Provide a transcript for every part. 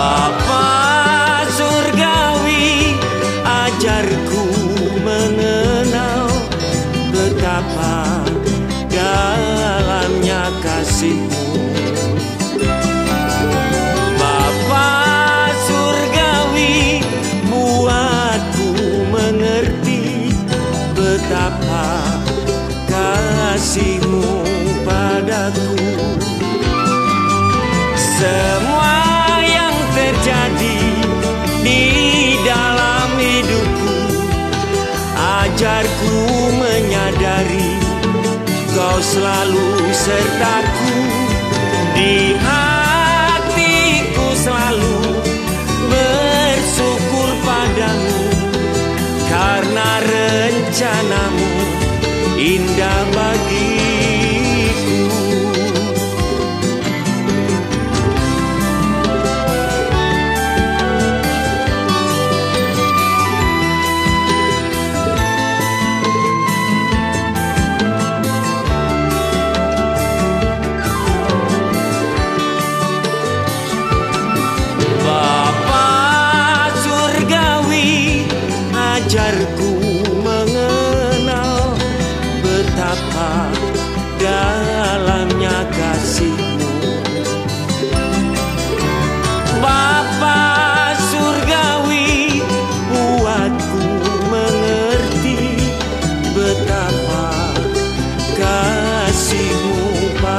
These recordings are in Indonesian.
Bapa surgawi ajarku mengenal betapa dalamnya kasihmu. Bapa surgawi buatku mengerti betapa kasihmu padaku. Semua kau selalu sertaku Di hatiku selalu bersyukur padamu Karena rencanamu indah bagiku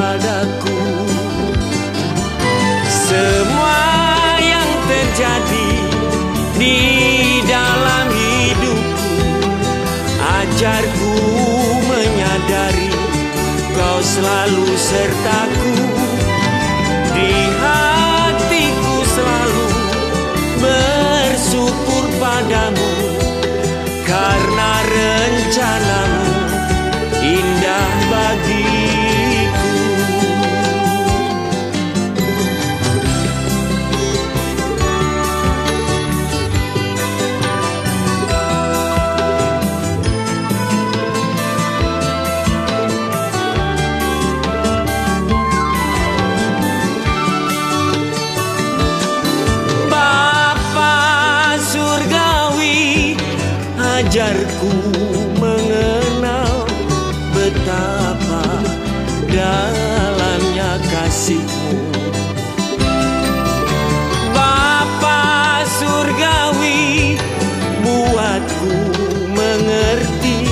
padaku semua yang terjadi di dalam hidupku Ajarku menyadari kau selalu sertaku ajarku mengenal betapa dalamnya kasihmu. Bapa surgawi buatku mengerti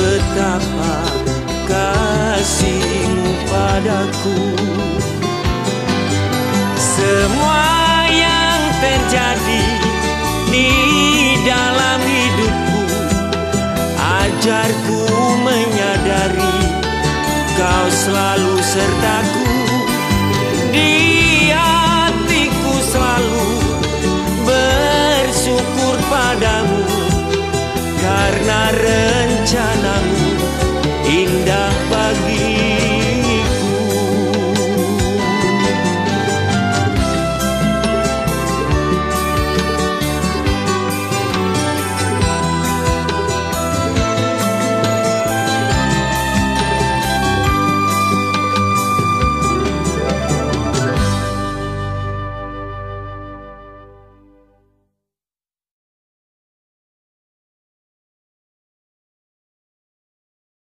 betapa kasihmu padaku. Semua yang terjadi di dalam Wajarku menyadari Kau selalu sertaku. Di hatiku selalu Bersyukur padamu. Karena rencana